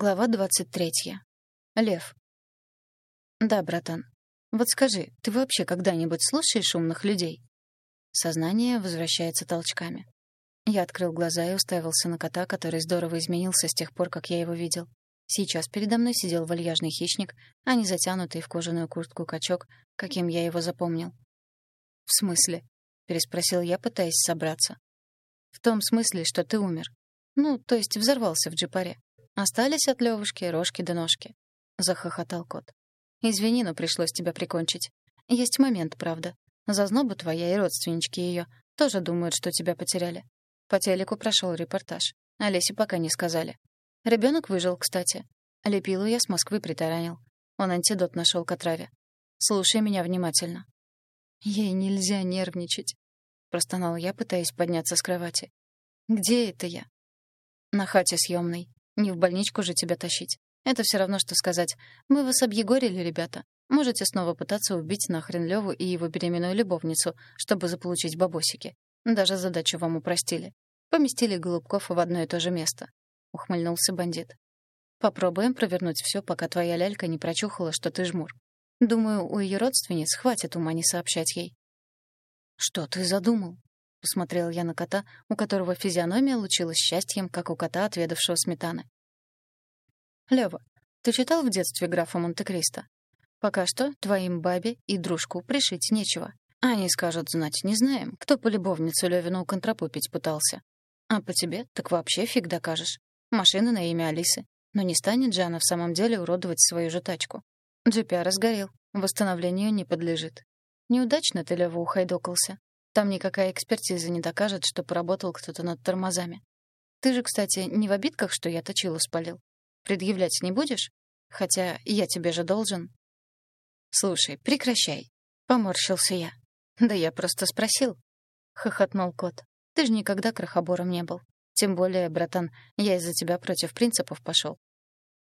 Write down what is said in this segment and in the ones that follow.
Глава 23. Лев. Да, братан. Вот скажи, ты вообще когда-нибудь слушаешь умных людей? Сознание возвращается толчками. Я открыл глаза и уставился на кота, который здорово изменился с тех пор, как я его видел. Сейчас передо мной сидел вальяжный хищник, а не затянутый в кожаную куртку качок, каким я его запомнил. «В смысле?» — переспросил я, пытаясь собраться. «В том смысле, что ты умер. Ну, то есть взорвался в джипаре. Остались от Левушки рожки да ножки. Захохотал кот. Извини, но пришлось тебя прикончить. Есть момент, правда. Зазнобу твоя и родственнички ее тоже думают, что тебя потеряли. По телеку прошел репортаж. Олесе пока не сказали. Ребенок выжил, кстати. Лепилу я с Москвы притаранил. Он антидот нашел к отраве. Слушай меня внимательно. Ей нельзя нервничать, простонал я, пытаясь подняться с кровати. Где это я? На хате съемной. Не в больничку же тебя тащить. Это все равно, что сказать. Мы вас объегорили, ребята. Можете снова пытаться убить нахрен Леву и его беременную любовницу, чтобы заполучить бабосики. Даже задачу вам упростили. Поместили голубков в одно и то же место. Ухмыльнулся бандит. Попробуем провернуть все, пока твоя лялька не прочухала, что ты жмур. Думаю, у ее родственниц хватит ума не сообщать ей. Что ты задумал? — посмотрел я на кота, у которого физиономия лучилась счастьем, как у кота, отведавшего сметаны. «Лёва, ты читал в детстве графа Монте-Кристо? Пока что твоим бабе и дружку пришить нечего. Они скажут знать не знаем, кто по любовницу Левину контрапупить пытался. А по тебе так вообще фиг докажешь. Машина на имя Алисы. Но не станет же она в самом деле уродовать свою же тачку. GPR сгорел, восстановлению не подлежит. Неудачно ты, Лёва, ухайдокался. Там никакая экспертиза не докажет, что поработал кто-то над тормозами. Ты же, кстати, не в обидках, что я точилу спалил? Предъявлять не будешь? Хотя я тебе же должен. Слушай, прекращай. Поморщился я. Да я просто спросил. Хохотнул кот. Ты же никогда крохобором не был. Тем более, братан, я из-за тебя против принципов пошел.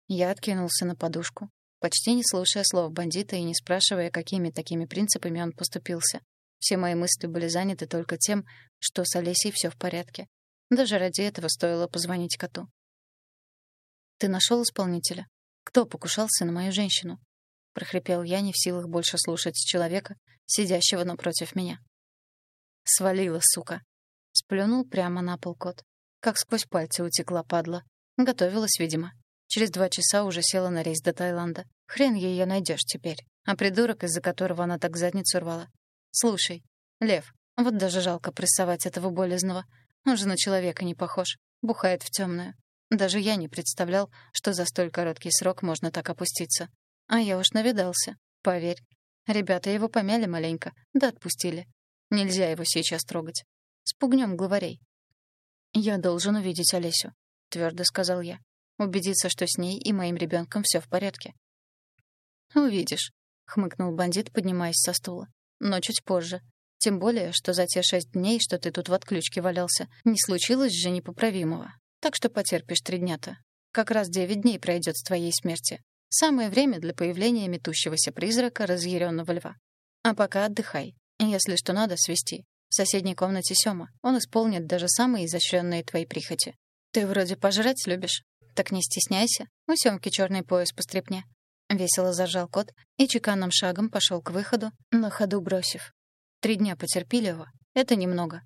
Я откинулся на подушку, почти не слушая слов бандита и не спрашивая, какими такими принципами он поступился. Все мои мысли были заняты только тем, что с Олесей все в порядке. Даже ради этого стоило позвонить коту. «Ты нашел исполнителя? Кто покушался на мою женщину?» — прохрипел я, не в силах больше слушать человека, сидящего напротив меня. «Свалила, сука!» — сплюнул прямо на пол кот. Как сквозь пальцы утекла падла. Готовилась, видимо. Через два часа уже села на рейс до Таиланда. Хрен ее найдешь теперь. А придурок, из-за которого она так задницу рвала, Слушай, Лев, вот даже жалко прессовать этого болезного. Он же на человека не похож. Бухает в темную. Даже я не представлял, что за столь короткий срок можно так опуститься. А я уж навидался, поверь. Ребята его помяли маленько, да отпустили. Нельзя его сейчас трогать. Спугнем главарей. «Я должен увидеть Олесю», — твердо сказал я. «Убедиться, что с ней и моим ребенком все в порядке». «Увидишь», — хмыкнул бандит, поднимаясь со стула но чуть позже. Тем более, что за те шесть дней, что ты тут в отключке валялся, не случилось же непоправимого. Так что потерпишь три дня-то. Как раз девять дней пройдет с твоей смерти. Самое время для появления метущегося призрака разъяренного льва. А пока отдыхай. Если что надо, свести. В соседней комнате Сёма. Он исполнит даже самые изощренные твои прихоти. Ты вроде пожрать любишь. Так не стесняйся. У Сёмки черный пояс по стрепне. Весело зажал кот и чеканным шагом пошел к выходу, на ходу бросив. Три дня потерпеливого — это немного.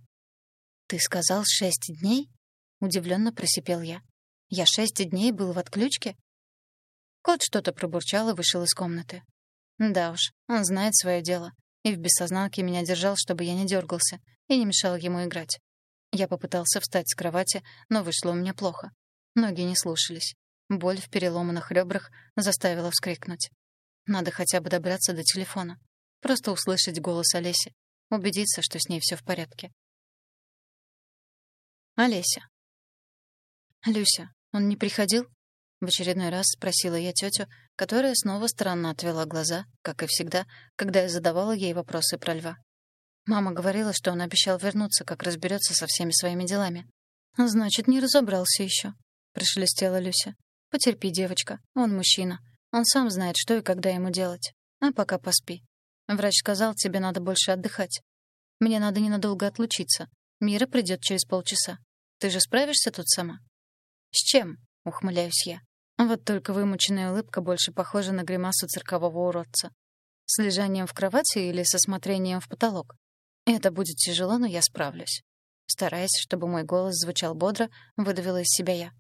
«Ты сказал шесть дней?» — удивленно просипел я. «Я шесть дней был в отключке?» Кот что-то пробурчал и вышел из комнаты. Да уж, он знает свое дело. И в бессознанке меня держал, чтобы я не дергался и не мешал ему играть. Я попытался встать с кровати, но вышло у меня плохо. Ноги не слушались. Боль в переломанных ребрах заставила вскрикнуть. Надо хотя бы добраться до телефона. Просто услышать голос Олеси. Убедиться, что с ней все в порядке. Олеся. «Люся, он не приходил?» В очередной раз спросила я тетю, которая снова странно отвела глаза, как и всегда, когда я задавала ей вопросы про льва. Мама говорила, что он обещал вернуться, как разберется со всеми своими делами. «Значит, не разобрался еще», — прошелестела Люся. Потерпи, девочка, он мужчина. Он сам знает, что и когда ему делать. А пока поспи. Врач сказал, тебе надо больше отдыхать. Мне надо ненадолго отлучиться. Мира придет через полчаса. Ты же справишься тут сама? С чем? Ухмыляюсь я. Вот только вымученная улыбка больше похожа на гримасу циркового уродца. С лежанием в кровати или со смотрением в потолок? Это будет тяжело, но я справлюсь. Стараясь, чтобы мой голос звучал бодро, выдавила из себя я.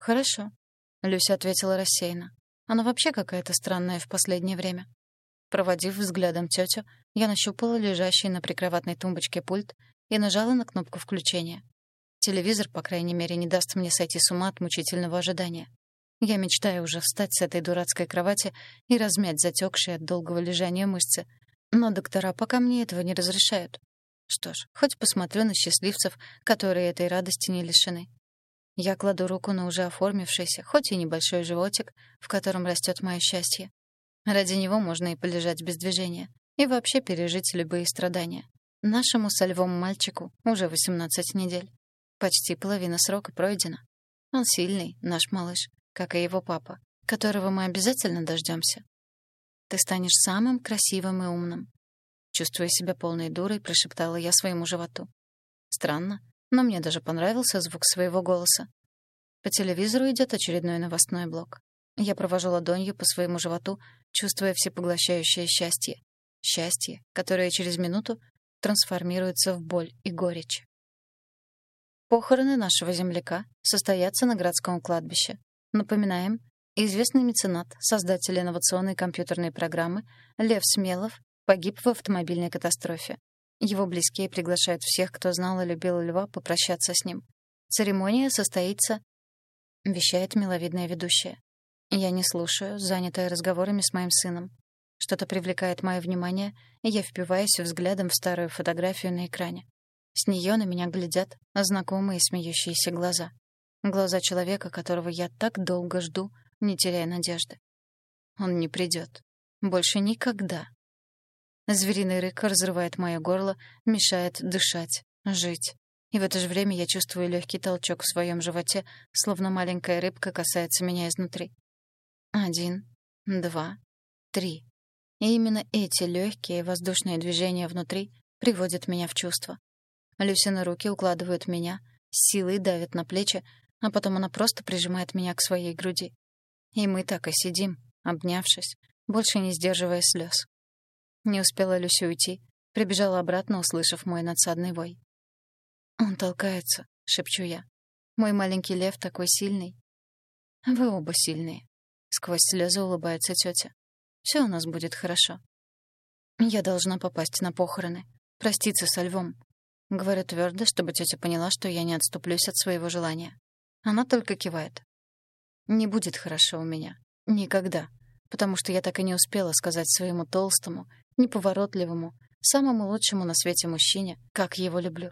«Хорошо», — Люся ответила рассеянно. «Она вообще какая-то странная в последнее время». Проводив взглядом тетю, я нащупала лежащий на прикроватной тумбочке пульт и нажала на кнопку включения. Телевизор, по крайней мере, не даст мне сойти с ума от мучительного ожидания. Я мечтаю уже встать с этой дурацкой кровати и размять затекшие от долгого лежания мышцы. Но доктора пока мне этого не разрешают. Что ж, хоть посмотрю на счастливцев, которые этой радости не лишены. Я кладу руку на уже оформившийся, хоть и небольшой животик, в котором растет мое счастье. Ради него можно и полежать без движения, и вообще пережить любые страдания. Нашему со львом мальчику уже 18 недель. Почти половина срока пройдена. Он сильный, наш малыш как и его папа, которого мы обязательно дождемся. Ты станешь самым красивым и умным. Чувствуя себя полной дурой, прошептала я своему животу. Странно, но мне даже понравился звук своего голоса. По телевизору идет очередной новостной блок. Я провожу ладонью по своему животу, чувствуя всепоглощающее счастье. Счастье, которое через минуту трансформируется в боль и горечь. Похороны нашего земляка состоятся на городском кладбище. Напоминаем, известный меценат, создатель инновационной компьютерной программы Лев Смелов погиб в автомобильной катастрофе. Его близкие приглашают всех, кто знал и любил льва, попрощаться с ним. Церемония состоится, вещает миловидная ведущая. Я не слушаю, занятая разговорами с моим сыном. Что-то привлекает мое внимание, и я впиваюсь взглядом в старую фотографию на экране. С нее на меня глядят знакомые смеющиеся глаза. Глаза человека, которого я так долго жду, не теряя надежды. Он не придет. Больше никогда. Звериный рык разрывает мое горло, мешает дышать, жить. И в это же время я чувствую легкий толчок в своем животе, словно маленькая рыбка касается меня изнутри. Один, два, три. И именно эти легкие воздушные движения внутри приводят меня в чувство. Люсины руки укладывают меня, силой давят на плечи, а потом она просто прижимает меня к своей груди. И мы так и сидим, обнявшись, больше не сдерживая слез. Не успела Люси уйти, прибежала обратно, услышав мой надсадный вой. «Он толкается», — шепчу я. «Мой маленький лев такой сильный». «Вы оба сильные», — сквозь слезы улыбается тетя. «Все у нас будет хорошо». «Я должна попасть на похороны, проститься со львом», — говорю твердо, чтобы тетя поняла, что я не отступлюсь от своего желания. Она только кивает. Не будет хорошо у меня. Никогда. Потому что я так и не успела сказать своему толстому, неповоротливому, самому лучшему на свете мужчине, как его люблю.